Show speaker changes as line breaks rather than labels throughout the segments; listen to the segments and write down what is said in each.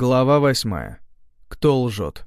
Глава восьмая. Кто лжет?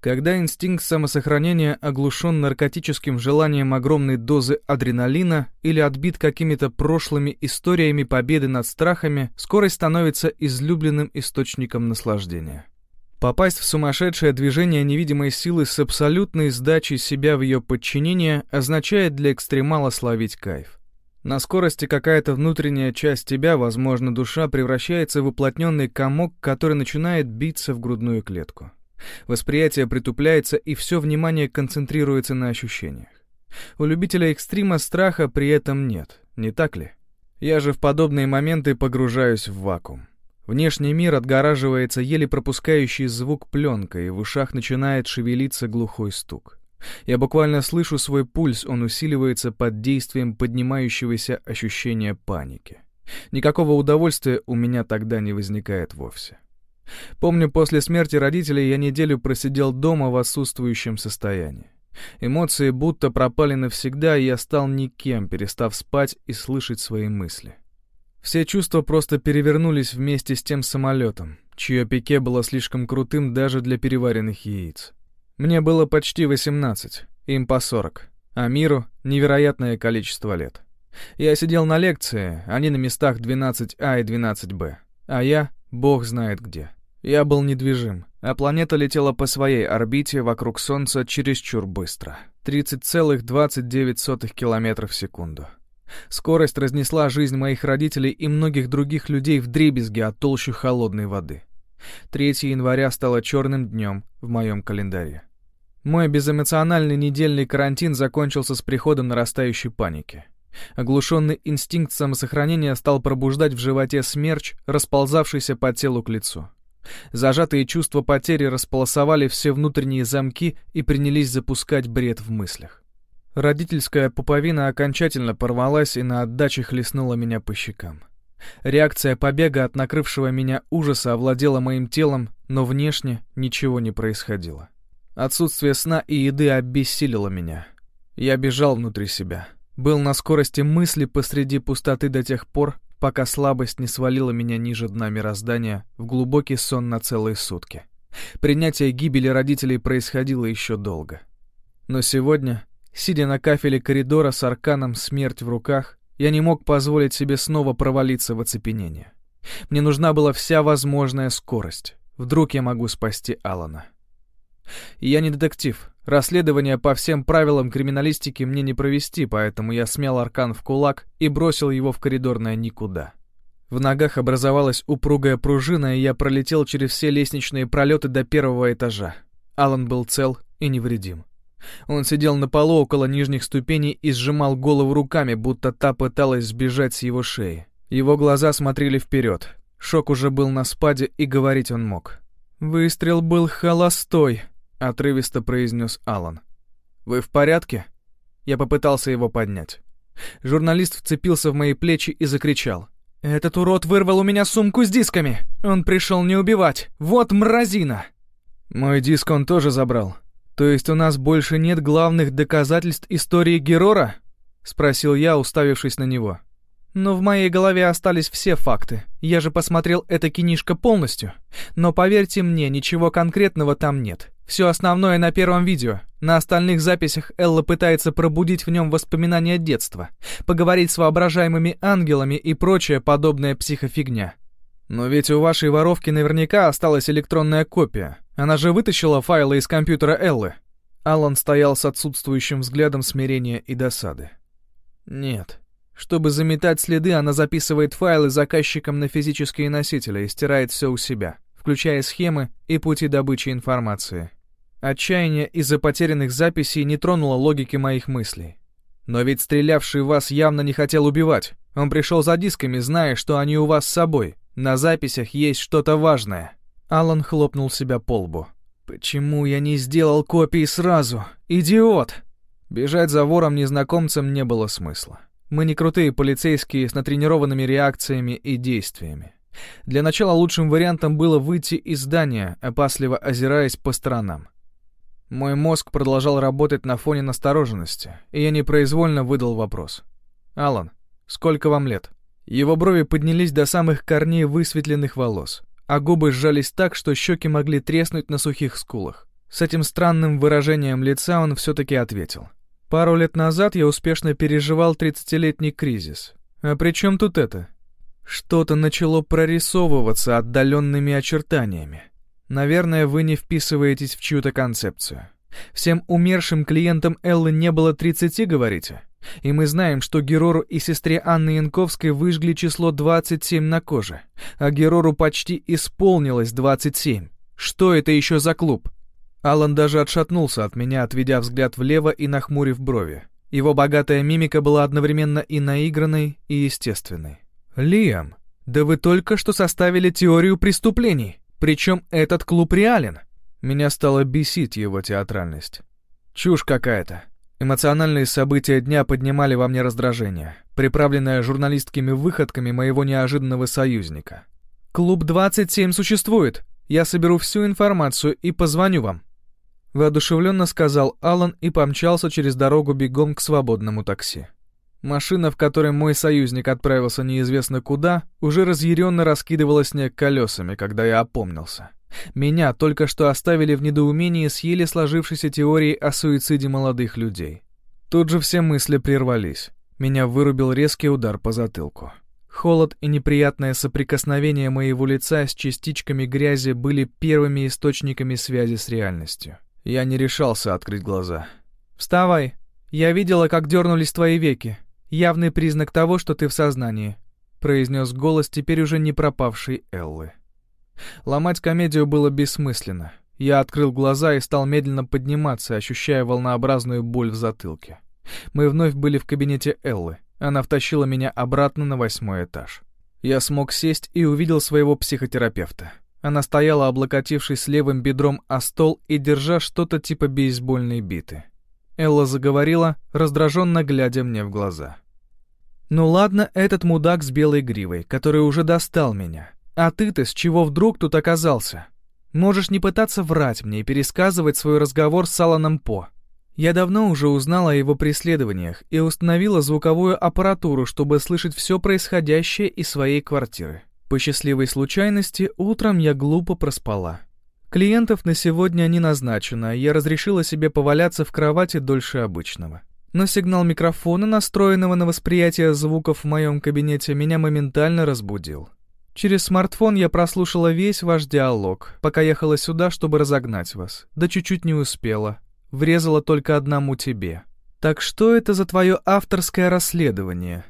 Когда инстинкт самосохранения оглушен наркотическим желанием огромной дозы адреналина или отбит какими-то прошлыми историями победы над страхами, скорость становится излюбленным источником наслаждения. Попасть в сумасшедшее движение невидимой силы с абсолютной сдачей себя в ее подчинение означает для экстремала словить кайф. На скорости какая-то внутренняя часть тебя, возможно, душа, превращается в уплотненный комок, который начинает биться в грудную клетку. Восприятие притупляется, и все внимание концентрируется на ощущениях. У любителя экстрима страха при этом нет, не так ли? Я же в подобные моменты погружаюсь в вакуум. Внешний мир отгораживается еле пропускающий звук пленкой, и в ушах начинает шевелиться глухой стук. Я буквально слышу свой пульс, он усиливается под действием поднимающегося ощущения паники. Никакого удовольствия у меня тогда не возникает вовсе. Помню, после смерти родителей я неделю просидел дома в отсутствующем состоянии. Эмоции будто пропали навсегда, и я стал никем, перестав спать и слышать свои мысли. Все чувства просто перевернулись вместе с тем самолетом, чье пике было слишком крутым даже для переваренных яиц. Мне было почти 18, им по 40, а миру невероятное количество лет. Я сидел на лекции, они на местах 12А и 12Б, а я — бог знает где. Я был недвижим, а планета летела по своей орбите вокруг Солнца чересчур быстро. 30,29 км в секунду. Скорость разнесла жизнь моих родителей и многих других людей в дребезги от толщи холодной воды. 3 января стало черным днем в моем календаре. Мой безэмоциональный недельный карантин закончился с приходом нарастающей паники. Оглушенный инстинкт самосохранения стал пробуждать в животе смерч, расползавшийся по телу к лицу. Зажатые чувства потери располосовали все внутренние замки и принялись запускать бред в мыслях. Родительская пуповина окончательно порвалась и на отдаче хлестнула меня по щекам. Реакция побега от накрывшего меня ужаса овладела моим телом, но внешне ничего не происходило. Отсутствие сна и еды обессилило меня. Я бежал внутри себя. Был на скорости мысли посреди пустоты до тех пор, пока слабость не свалила меня ниже дна мироздания в глубокий сон на целые сутки. Принятие гибели родителей происходило еще долго. Но сегодня, сидя на кафеле коридора с арканом смерть в руках, я не мог позволить себе снова провалиться в оцепенение. Мне нужна была вся возможная скорость. Вдруг я могу спасти Алана. Я не детектив. Расследование по всем правилам криминалистики мне не провести, поэтому я смял аркан в кулак и бросил его в коридорное никуда. В ногах образовалась упругая пружина, и я пролетел через все лестничные пролеты до первого этажа. Алан был цел и невредим. Он сидел на полу около нижних ступеней и сжимал голову руками, будто та пыталась сбежать с его шеи. Его глаза смотрели вперед. Шок уже был на спаде, и говорить он мог. «Выстрел был холостой», — отрывисто произнес Алан. «Вы в порядке?» Я попытался его поднять. Журналист вцепился в мои плечи и закричал. «Этот урод вырвал у меня сумку с дисками! Он пришел не убивать! Вот мразина!» «Мой диск он тоже забрал. То есть у нас больше нет главных доказательств истории Герора?» — спросил я, уставившись на него. Но в моей голове остались все факты. Я же посмотрел это кинишко полностью. Но поверьте мне, ничего конкретного там нет. Все основное на первом видео. На остальных записях Элла пытается пробудить в нем воспоминания детства, поговорить с воображаемыми ангелами и прочая подобная психофигня. Но ведь у вашей воровки наверняка осталась электронная копия. Она же вытащила файлы из компьютера Эллы. Алан стоял с отсутствующим взглядом смирения и досады. Нет, чтобы заметать следы, она записывает файлы заказчикам на физические носители и стирает все у себя, включая схемы и пути добычи информации. Отчаяние из-за потерянных записей не тронуло логики моих мыслей. Но ведь стрелявший вас явно не хотел убивать. Он пришел за дисками, зная, что они у вас с собой. На записях есть что-то важное. Алан хлопнул себя по лбу. «Почему я не сделал копии сразу? Идиот!» Бежать за вором-незнакомцем не было смысла. Мы не крутые полицейские с натренированными реакциями и действиями. Для начала лучшим вариантом было выйти из здания, опасливо озираясь по сторонам. Мой мозг продолжал работать на фоне настороженности, и я непроизвольно выдал вопрос. «Алан, сколько вам лет?» Его брови поднялись до самых корней высветленных волос. а губы сжались так, что щеки могли треснуть на сухих скулах. С этим странным выражением лица он все-таки ответил. «Пару лет назад я успешно переживал 30-летний кризис. А при чем тут это? Что-то начало прорисовываться отдаленными очертаниями. Наверное, вы не вписываетесь в чью-то концепцию. Всем умершим клиентам Эллы не было 30, говорите? И мы знаем, что Герору и сестре Анны Янковской выжгли число 27 на коже, а Герору почти исполнилось 27. Что это еще за клуб? Алан даже отшатнулся от меня, отведя взгляд влево и нахмурив брови. Его богатая мимика была одновременно и наигранной, и естественной. «Лиам, да вы только что составили теорию преступлений, причем этот клуб реален!» Меня стало бесить его театральность. Чушь какая-то. Эмоциональные события дня поднимали во мне раздражение, приправленное журналистскими выходками моего неожиданного союзника. «Клуб 27 существует. Я соберу всю информацию и позвоню вам», — воодушевленно сказал Алан и помчался через дорогу бегом к свободному такси. Машина, в которой мой союзник отправился неизвестно куда, уже разъяренно раскидывала снег колесами, когда я опомнился. Меня только что оставили в недоумении с еле сложившейся теорией о суициде молодых людей. Тут же все мысли прервались. Меня вырубил резкий удар по затылку. Холод и неприятное соприкосновение моего лица с частичками грязи были первыми источниками связи с реальностью. Я не решался открыть глаза. «Вставай! Я видела, как дернулись твои веки. Явный признак того, что ты в сознании», — произнес голос теперь уже не пропавшей Эллы. Ломать комедию было бессмысленно. Я открыл глаза и стал медленно подниматься, ощущая волнообразную боль в затылке. Мы вновь были в кабинете Эллы. Она втащила меня обратно на восьмой этаж. Я смог сесть и увидел своего психотерапевта. Она стояла, облокотившись левым бедром о стол и держа что-то типа бейсбольной биты. Элла заговорила, раздраженно глядя мне в глаза. «Ну ладно, этот мудак с белой гривой, который уже достал меня. А ты-то с чего вдруг тут оказался? Можешь не пытаться врать мне и пересказывать свой разговор с Аланом По. Я давно уже узнала о его преследованиях и установила звуковую аппаратуру, чтобы слышать все происходящее из своей квартиры. По счастливой случайности, утром я глупо проспала. Клиентов на сегодня не назначено, я разрешила себе поваляться в кровати дольше обычного. Но сигнал микрофона, настроенного на восприятие звуков в моем кабинете, меня моментально разбудил. Через смартфон я прослушала весь ваш диалог, пока ехала сюда, чтобы разогнать вас. Да чуть-чуть не успела. Врезала только одному тебе. Так что это за твое авторское расследование?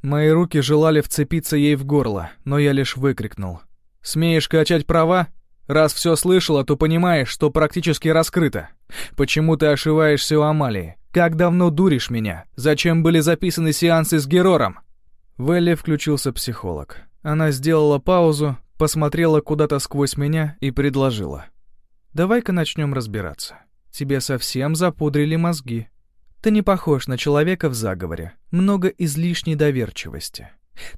Мои руки желали вцепиться ей в горло, но я лишь выкрикнул. «Смеешь качать права? Раз все слышала, то понимаешь, что практически раскрыто. Почему ты ошиваешься у Амалии? Как давно дуришь меня? Зачем были записаны сеансы с Герором?» В Элле включился психолог. Она сделала паузу, посмотрела куда-то сквозь меня и предложила. «Давай-ка начнем разбираться. Тебе совсем запудрили мозги. Ты не похож на человека в заговоре. Много излишней доверчивости.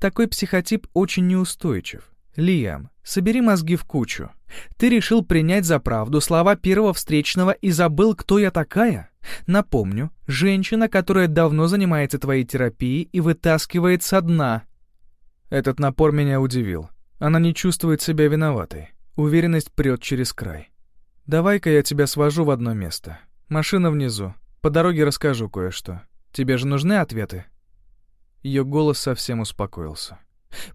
Такой психотип очень неустойчив. Лиам, собери мозги в кучу. Ты решил принять за правду слова первого встречного и забыл, кто я такая? Напомню, женщина, которая давно занимается твоей терапией и вытаскивает со дна. Этот напор меня удивил. Она не чувствует себя виноватой. Уверенность прет через край. «Давай-ка я тебя свожу в одно место. Машина внизу. По дороге расскажу кое-что. Тебе же нужны ответы?» Ее голос совсем успокоился.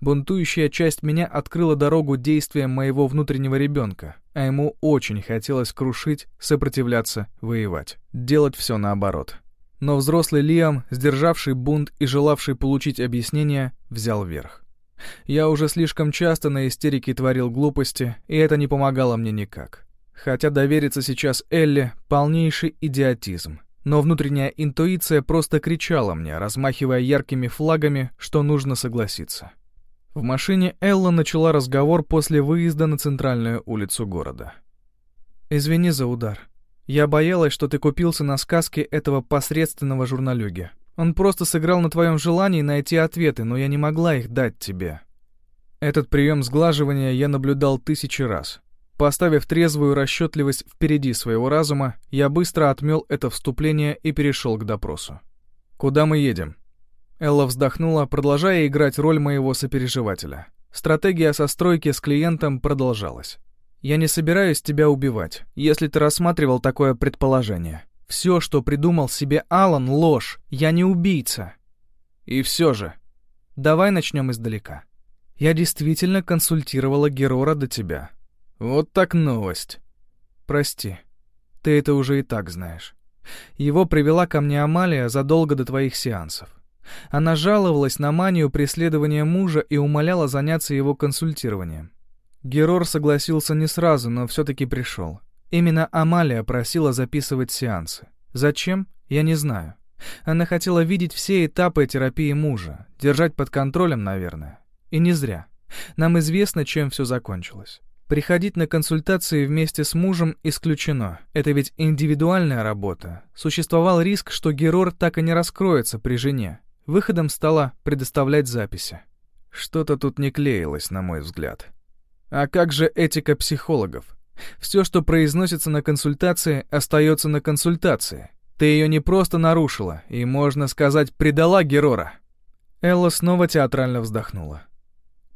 Бунтующая часть меня открыла дорогу действиям моего внутреннего ребенка, а ему очень хотелось крушить, сопротивляться, воевать. Делать все наоборот. Но взрослый Лиам, сдержавший бунт и желавший получить объяснение, взял верх. Я уже слишком часто на истерике творил глупости, и это не помогало мне никак. Хотя довериться сейчас Элле — полнейший идиотизм. Но внутренняя интуиция просто кричала мне, размахивая яркими флагами, что нужно согласиться. В машине Элла начала разговор после выезда на центральную улицу города. «Извини за удар. Я боялась, что ты купился на сказки этого посредственного журналюги. Он просто сыграл на твоем желании найти ответы, но я не могла их дать тебе. Этот прием сглаживания я наблюдал тысячи раз. Поставив трезвую расчетливость впереди своего разума, я быстро отмел это вступление и перешел к допросу. «Куда мы едем?» Элла вздохнула, продолжая играть роль моего сопереживателя. Стратегия состройки с клиентом продолжалась. «Я не собираюсь тебя убивать, если ты рассматривал такое предположение. Все, что придумал себе Алан, ложь. Я не убийца». «И все же. Давай начнем издалека. Я действительно консультировала Герора до тебя. Вот так новость. Прости, ты это уже и так знаешь. Его привела ко мне Амалия задолго до твоих сеансов. Она жаловалась на манию преследования мужа и умоляла заняться его консультированием. Герор согласился не сразу, но все-таки пришел. Именно Амалия просила записывать сеансы. Зачем? Я не знаю. Она хотела видеть все этапы терапии мужа, держать под контролем, наверное. И не зря. Нам известно, чем все закончилось. Приходить на консультации вместе с мужем исключено. Это ведь индивидуальная работа. Существовал риск, что Герор так и не раскроется при жене. Выходом стало предоставлять записи. Что-то тут не клеилось, на мой взгляд. А как же этика психологов? Все, что произносится на консультации, остается на консультации. Ты ее не просто нарушила, и, можно сказать, предала Герора. Элла снова театрально вздохнула.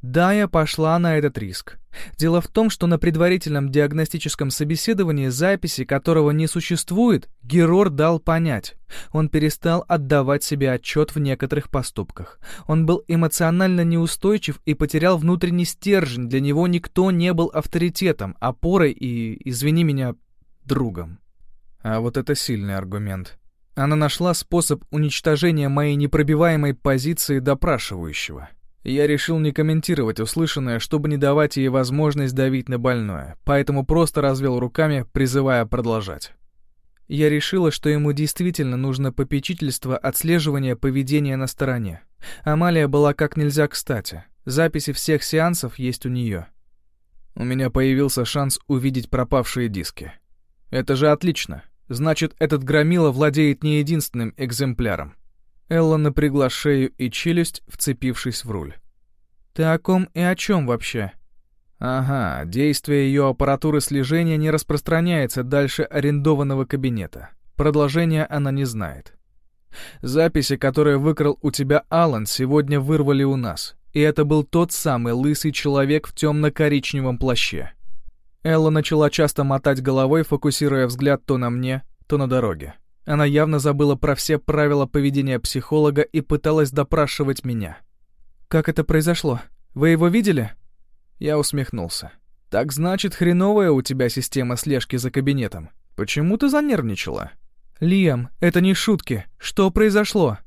Да, я пошла на этот риск. Дело в том, что на предварительном диагностическом собеседовании, записи которого не существует, Герор дал понять. Он перестал отдавать себе отчет в некоторых поступках. Он был эмоционально неустойчив и потерял внутренний стержень. Для него никто не был авторитетом, опорой и, извини меня, другом. А вот это сильный аргумент. Она нашла способ уничтожения моей непробиваемой позиции допрашивающего. Я решил не комментировать услышанное, чтобы не давать ей возможность давить на больное, поэтому просто развел руками, призывая продолжать. Я решила, что ему действительно нужно попечительство отслеживания поведения на стороне. Амалия была как нельзя кстати. Записи всех сеансов есть у нее. У меня появился шанс увидеть пропавшие диски. Это же отлично. Значит, этот громила владеет не единственным экземпляром. Элла напрягла шею и челюсть, вцепившись в руль. «Ты о ком и о чем вообще?» «Ага, действие ее аппаратуры слежения не распространяется дальше арендованного кабинета. Продолжения она не знает. Записи, которые выкрал у тебя Алан, сегодня вырвали у нас. И это был тот самый лысый человек в темно-коричневом плаще». Элла начала часто мотать головой, фокусируя взгляд то на мне, то на дороге. Она явно забыла про все правила поведения психолога и пыталась допрашивать меня. «Как это произошло? Вы его видели?» Я усмехнулся. «Так значит, хреновая у тебя система слежки за кабинетом. Почему ты занервничала?» «Лиам, это не шутки. Что произошло?»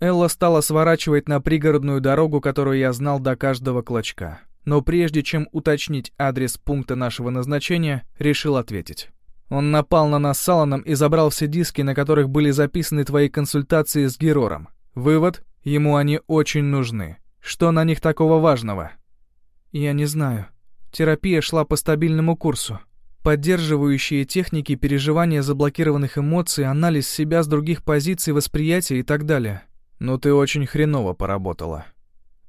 Элла стала сворачивать на пригородную дорогу, которую я знал до каждого клочка. Но прежде чем уточнить адрес пункта нашего назначения, решил ответить. Он напал на нас с Алланом и забрал все диски, на которых были записаны твои консультации с Герором. Вывод — ему они очень нужны. Что на них такого важного? Я не знаю. Терапия шла по стабильному курсу. Поддерживающие техники переживания заблокированных эмоций, анализ себя с других позиций восприятия и так далее. Но ты очень хреново поработала.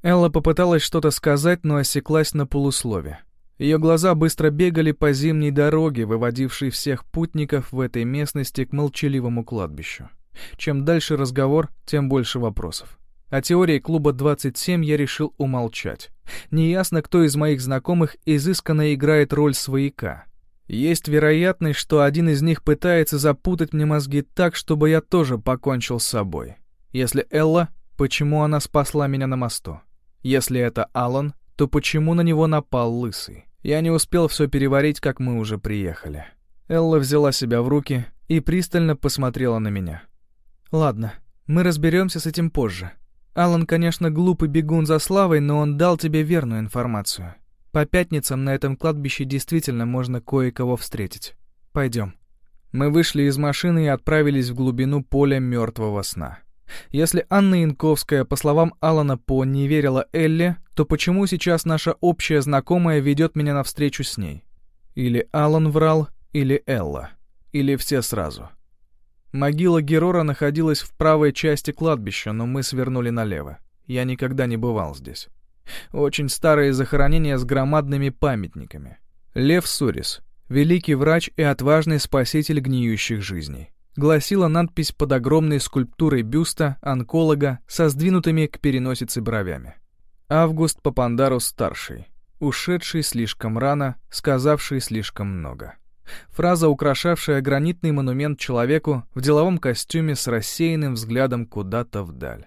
Элла попыталась что-то сказать, но осеклась на полуслове. Ее глаза быстро бегали по зимней дороге, выводившей всех путников в этой местности к молчаливому кладбищу. Чем дальше разговор, тем больше вопросов. О теории клуба 27 я решил умолчать. Неясно, кто из моих знакомых изысканно играет роль свояка. Есть вероятность, что один из них пытается запутать мне мозги так, чтобы я тоже покончил с собой. Если Элла, почему она спасла меня на мосту? Если это Алан, то почему на него напал Лысый? Я не успел все переварить, как мы уже приехали. Элла взяла себя в руки и пристально посмотрела на меня. «Ладно, мы разберемся с этим позже. Алан, конечно, глупый бегун за славой, но он дал тебе верную информацию. По пятницам на этом кладбище действительно можно кое-кого встретить. Пойдем». Мы вышли из машины и отправились в глубину поля мертвого сна. Если Анна Янковская, по словам Алана По, не верила Элле, то почему сейчас наша общая знакомая ведет меня навстречу с ней? Или Алан врал, или Элла. Или все сразу. Могила Герора находилась в правой части кладбища, но мы свернули налево. Я никогда не бывал здесь. Очень старые захоронения с громадными памятниками. Лев Сурис, великий врач и отважный спаситель гниющих жизней гласила надпись под огромной скульптурой бюста онколога со сдвинутыми к переносице бровями. Август Папандарус-старший, ушедший слишком рано, сказавший слишком много. Фраза, украшавшая гранитный монумент человеку в деловом костюме с рассеянным взглядом куда-то вдаль.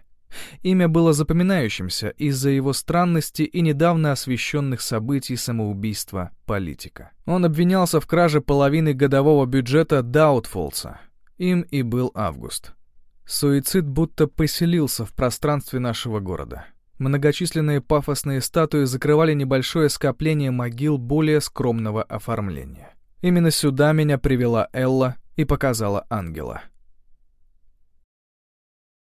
Имя было запоминающимся из-за его странности и недавно освещенных событий самоубийства политика. Он обвинялся в краже половины годового бюджета Даутфолса. Им и был август. Суицид будто поселился в пространстве нашего города. Многочисленные пафосные статуи закрывали небольшое скопление могил более скромного оформления. Именно сюда меня привела Элла и показала ангела.